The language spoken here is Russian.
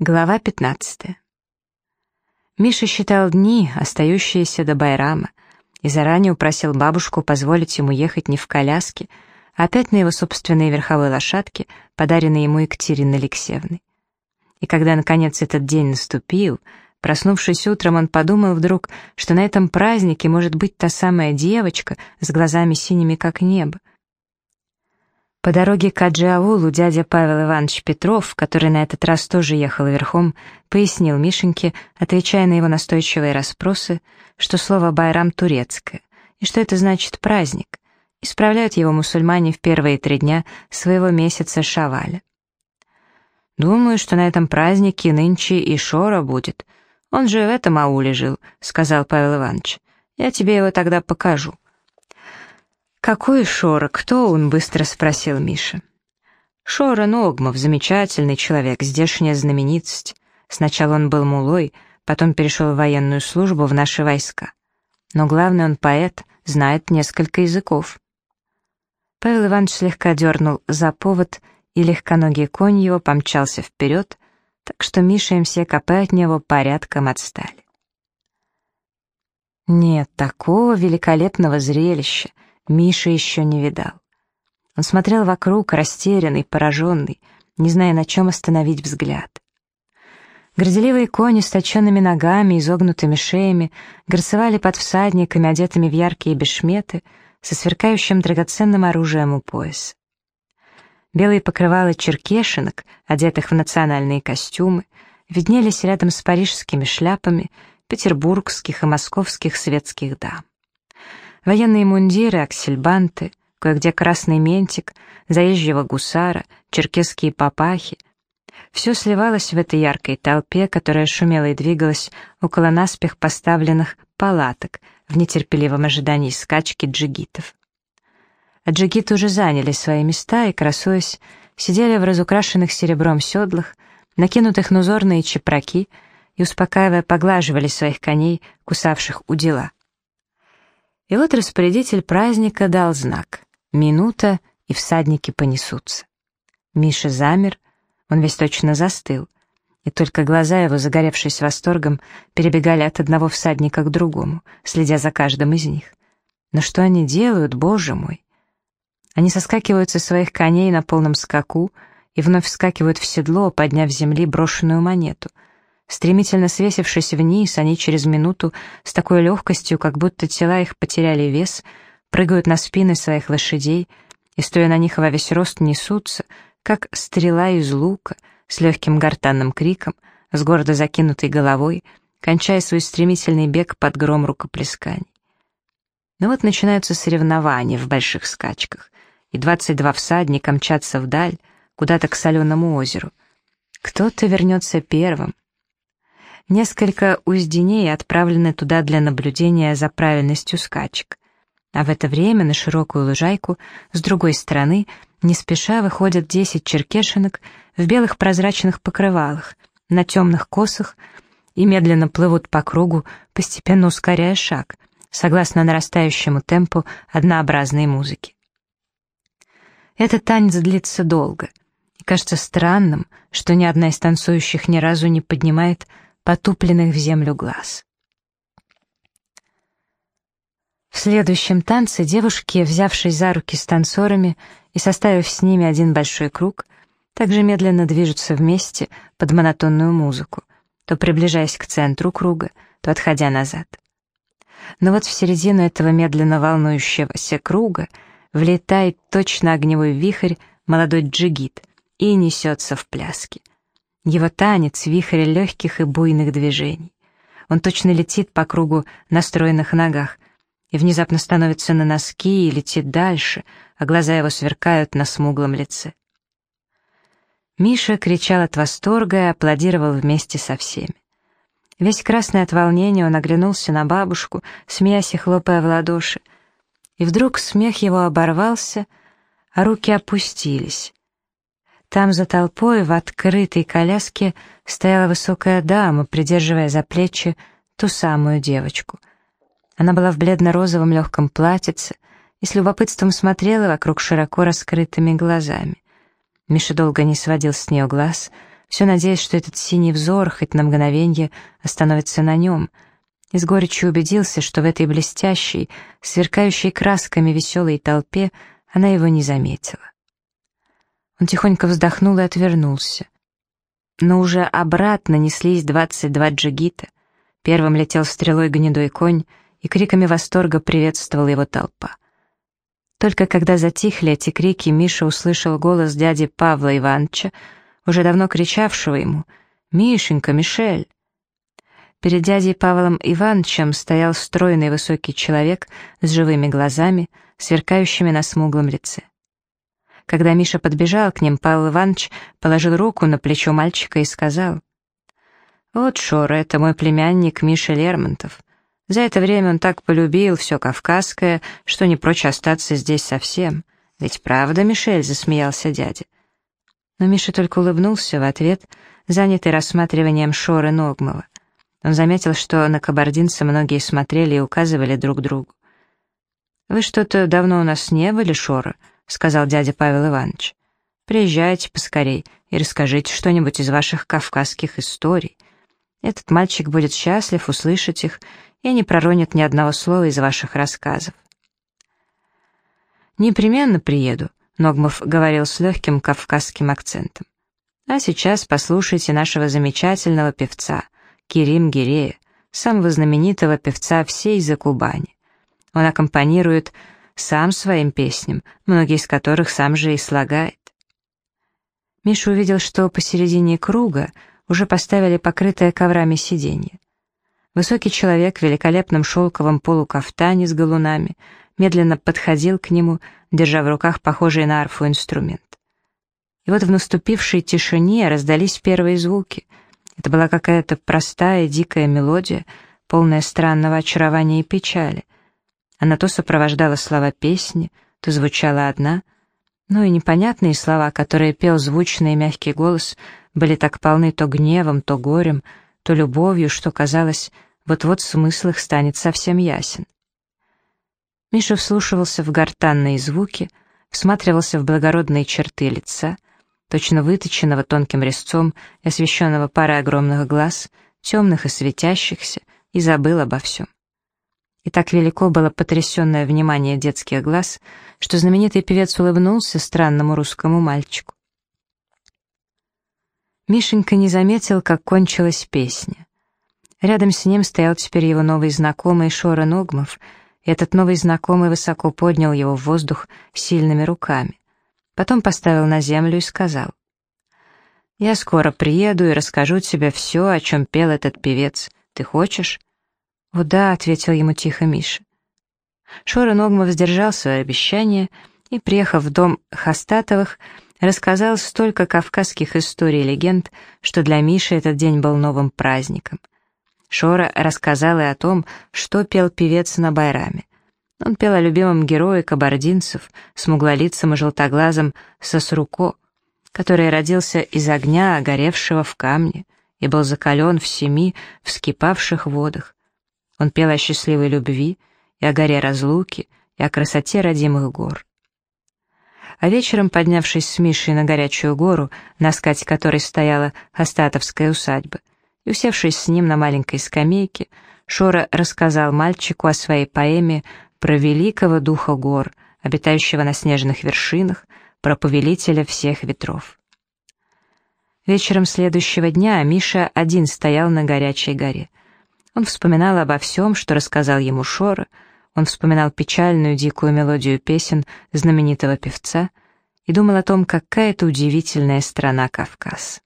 Глава 15. Миша считал дни, остающиеся до Байрама, и заранее упросил бабушку позволить ему ехать не в коляске, а опять на его собственной верховой лошадке, подаренной ему Екатериной Алексеевной. И когда, наконец, этот день наступил, проснувшись утром, он подумал вдруг, что на этом празднике может быть та самая девочка с глазами синими, как небо, по дороге к Аджиаулу дядя Павел Иванович Петров, который на этот раз тоже ехал верхом, пояснил Мишеньке, отвечая на его настойчивые расспросы, что слово «байрам» турецкое, и что это значит «праздник», исправляют его мусульмане в первые три дня своего месяца Шаваля. «Думаю, что на этом празднике нынче и Шора будет. Он же в этом ауле жил», — сказал Павел Иванович. «Я тебе его тогда покажу». «Какой Шора? Кто он?» — быстро спросил Миша. «Шора Ногмов, замечательный человек, здешняя знаменитость. Сначала он был мулой, потом перешел в военную службу в наши войска. Но главное, он поэт, знает несколько языков». Павел Иванович слегка дернул за повод, и легконогий конь его помчался вперед, так что Миша и копы от него порядком отстали. Нет такого великолепного зрелища — Миша еще не видал. Он смотрел вокруг, растерянный, пораженный, не зная, на чем остановить взгляд. Горделивые кони с точенными ногами, изогнутыми шеями горцевали под всадниками, одетыми в яркие бешметы, со сверкающим драгоценным оружием у пояса. Белые покрывала черкешинок, одетых в национальные костюмы, виднелись рядом с парижскими шляпами петербургских и московских светских дам. Военные мундиры, аксельбанты, кое-где красный ментик, заезжего гусара, черкесские папахи. Все сливалось в этой яркой толпе, которая шумела и двигалась около наспех поставленных палаток в нетерпеливом ожидании скачки джигитов. А джигиты уже заняли свои места и, красуясь, сидели в разукрашенных серебром седлах, накинутых на узорные чепраки и, успокаивая, поглаживали своих коней, кусавших у дела. И вот распорядитель праздника дал знак. Минута, и всадники понесутся. Миша замер, он весь точно застыл, и только глаза его, загоревшись восторгом, перебегали от одного всадника к другому, следя за каждым из них. Но что они делают, боже мой? Они соскакивают со своих коней на полном скаку и вновь вскакивают в седло, подняв с земли брошенную монету — Стремительно свесившись вниз, они через минуту с такой легкостью, как будто тела их потеряли вес, прыгают на спины своих лошадей и, стоя на них во весь рост, несутся, как стрела из лука, с легким гортанным криком, с гордо закинутой головой, кончая свой стремительный бег под гром рукоплесканий. Но вот начинаются соревнования в больших скачках, и двадцать два всадника мчатся вдаль, куда-то к соленому озеру. Кто-то вернется первым, Несколько узденей отправлены туда для наблюдения за правильностью скачек. А в это время на широкую лужайку с другой стороны не спеша выходят десять черкешинок в белых прозрачных покрывалах, на темных косах и медленно плывут по кругу, постепенно ускоряя шаг, согласно нарастающему темпу однообразной музыки. Этот танец длится долго, и кажется странным, что ни одна из танцующих ни разу не поднимает потупленных в землю глаз. В следующем танце девушки, взявшись за руки с танцорами и составив с ними один большой круг, также медленно движутся вместе под монотонную музыку, то приближаясь к центру круга, то отходя назад. Но вот в середину этого медленно волнующегося круга влетает точно огневой вихрь молодой джигит и несется в пляске — его танец — вихрь легких и буйных движений. Он точно летит по кругу на стройных ногах и внезапно становится на носки и летит дальше, а глаза его сверкают на смуглом лице. Миша кричал от восторга и аплодировал вместе со всеми. Весь красный от волнения он оглянулся на бабушку, смеясь и хлопая в ладоши. И вдруг смех его оборвался, а руки опустились. Там за толпой в открытой коляске стояла высокая дама, придерживая за плечи ту самую девочку. Она была в бледно-розовом легком платьице и с любопытством смотрела вокруг широко раскрытыми глазами. Миша долго не сводил с нее глаз, все надеясь, что этот синий взор хоть на мгновенье остановится на нем, и с горечью убедился, что в этой блестящей, сверкающей красками веселой толпе она его не заметила. Он тихонько вздохнул и отвернулся. Но уже обратно неслись двадцать два джигита. Первым летел стрелой гнедой конь, и криками восторга приветствовала его толпа. Только когда затихли эти крики, Миша услышал голос дяди Павла Ивановича, уже давно кричавшего ему «Мишенька, Мишель!». Перед дядей Павлом Ивановичем стоял стройный высокий человек с живыми глазами, сверкающими на смуглом лице. Когда Миша подбежал к ним, Павел Иванович положил руку на плечо мальчика и сказал, «Вот, Шора, это мой племянник Миша Лермонтов. За это время он так полюбил все кавказское, что не прочь остаться здесь совсем. Ведь правда, Мишель?» — засмеялся дядя. Но Миша только улыбнулся в ответ, занятый рассматриванием Шоры Ногмова. Он заметил, что на кабардинца многие смотрели и указывали друг другу. «Вы что-то давно у нас не были, Шора?» — сказал дядя Павел Иванович. «Приезжайте поскорей и расскажите что-нибудь из ваших кавказских историй. Этот мальчик будет счастлив услышать их и не проронит ни одного слова из ваших рассказов». «Непременно приеду», — Ногмов говорил с легким кавказским акцентом. «А сейчас послушайте нашего замечательного певца, Кирим Гирея, самого знаменитого певца всей Закубани. Он аккомпанирует сам своим песням, многие из которых сам же и слагает. Миша увидел, что посередине круга уже поставили покрытое коврами сиденье. Высокий человек в великолепном шелковом полукафтане с галунами медленно подходил к нему, держа в руках похожий на арфу инструмент. И вот в наступившей тишине раздались первые звуки. Это была какая-то простая, дикая мелодия, полная странного очарования и печали. Она то сопровождала слова песни, то звучала одна, но и непонятные слова, которые пел звучный и мягкий голос, были так полны то гневом, то горем, то любовью, что казалось, вот-вот смысл их станет совсем ясен. Миша вслушивался в гортанные звуки, всматривался в благородные черты лица, точно выточенного тонким резцом и освещенного парой огромных глаз, темных и светящихся, и забыл обо всем. И так велико было потрясенное внимание детских глаз, что знаменитый певец улыбнулся странному русскому мальчику. Мишенька не заметил, как кончилась песня. Рядом с ним стоял теперь его новый знакомый Шора Ногмов, и этот новый знакомый высоко поднял его в воздух сильными руками. Потом поставил на землю и сказал, «Я скоро приеду и расскажу тебе все, о чем пел этот певец. Ты хочешь?» «О да», — ответил ему тихо Миша. Шора Ногмов сдержал свое обещание и, приехав в дом Хастатовых, рассказал столько кавказских историй и легенд, что для Миши этот день был новым праздником. Шора рассказал и о том, что пел певец на Байраме. Он пел о любимом герое кабардинцев, смуглолицем и желтоглазом Сосруко, который родился из огня, огоревшего в камне, и был закален в семи вскипавших водах, он пел о счастливой любви, и о горе разлуки, и о красоте родимых гор. А вечером, поднявшись с Мишей на горячую гору, на скате которой стояла Хастатовская усадьба, и усевшись с ним на маленькой скамейке, Шора рассказал мальчику о своей поэме про великого духа гор, обитающего на снежных вершинах, про повелителя всех ветров. Вечером следующего дня Миша один стоял на горячей горе — он вспоминал обо всем, что рассказал ему Шора, он вспоминал печальную дикую мелодию песен знаменитого певца и думал о том, какая это удивительная страна Кавказ.